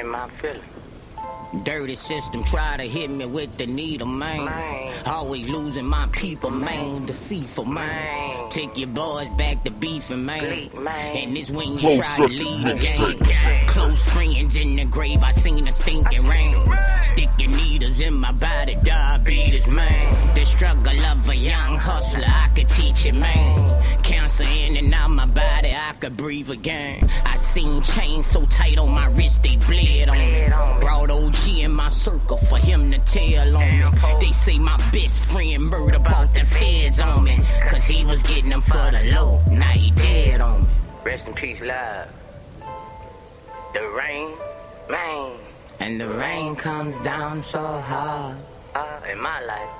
in my feelings. Dirty system try to hit me with the needle, man. Man. Always losing my people, man. Deceitful, man. Man. Take your boys back to beefing, man. Bleak, man. And this when you Close try to up lead the mixtapes. game. Close friends in the grave, I seen a stinking rain. Sticking needles in my body, diabetes, man. The struggle of a young hustler, I could teach it, man. Cancer in and out my body, I could breathe again. I seen chains so tight on my wrist, they bled on me. Bled on me. Brought OG in my circle for him to tell on me. They say my best friend murder brought the feds on me. Cause he was getting them for the low. Now he dead on me. Rest in peace, love. The rain, man, And the rain comes down so hard. uh, in my life,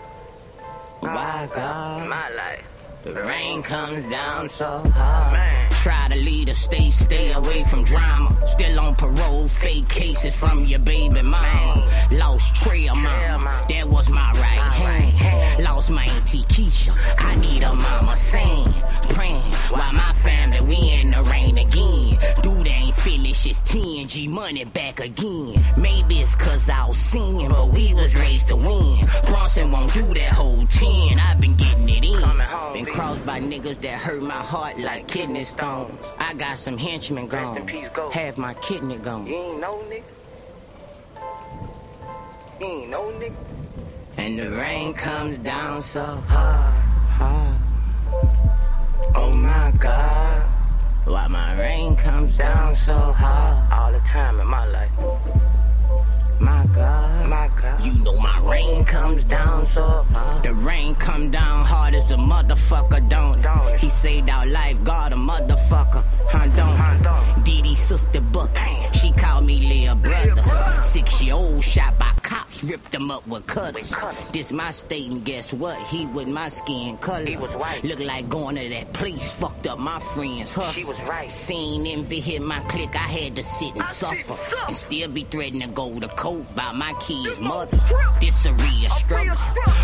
Why in God? my life, The rain comes down so hard. man. Try to lead a stay, stay away from drama. Still on parole, fake cases from your baby mama. Lost trail mama, that was my right hand. Lost my auntie Keisha, I need a mama saying, praying. While my family, we in the rain again. Dude ain't finished his 10G money back again. Maybe it's cause I was singing, but we was raised to win. Bronson won't do that whole 10, by niggas that hurt my heart like kidney stones. I got some henchmen gone. in peace, my kidney gone. You ain't no nigga. You ain't no nigga. And the rain comes down so hard, hard. Oh my God. Why my rain comes down so hard, All the time in my life, my God. Comes down so. The rain come down hard as a motherfucker, don't it? it? He saved our life, God a motherfucker, huh don't Dee Dee sister Buck, she called me little brother. Six year old shot by ripped him up with cutters. This my state and guess what? He with my skin color. He was white. Look like going to that place, fucked up my friends. Hustle. She was right. Seen envy hit my click, I had to sit and I sit suffer. suffer. And still be threatening to go to court by my kid's mother. This a real struggle.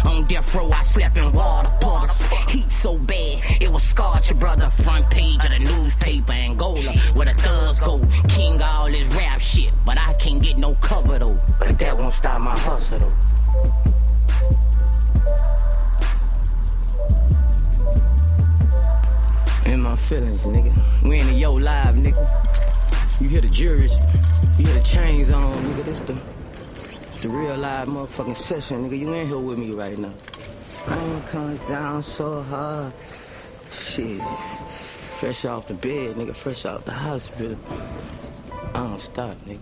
On death row, I slept in water puddles. Heat so bad, it was scarred your brother. Front page of the newspaper, Angola, where the thugs go. King of all this rap shit, but I can't get no cover though. But that won't stop my hustle though. In my feelings, nigga. We in the yo live, nigga. You hear the juries, you hear the chains on, nigga. This the, the real live motherfucking session, nigga. You in here with me right now. Rain comes down so hard. Shit. Fresh off the bed, nigga. Fresh off the hospital. I don't stop, nigga.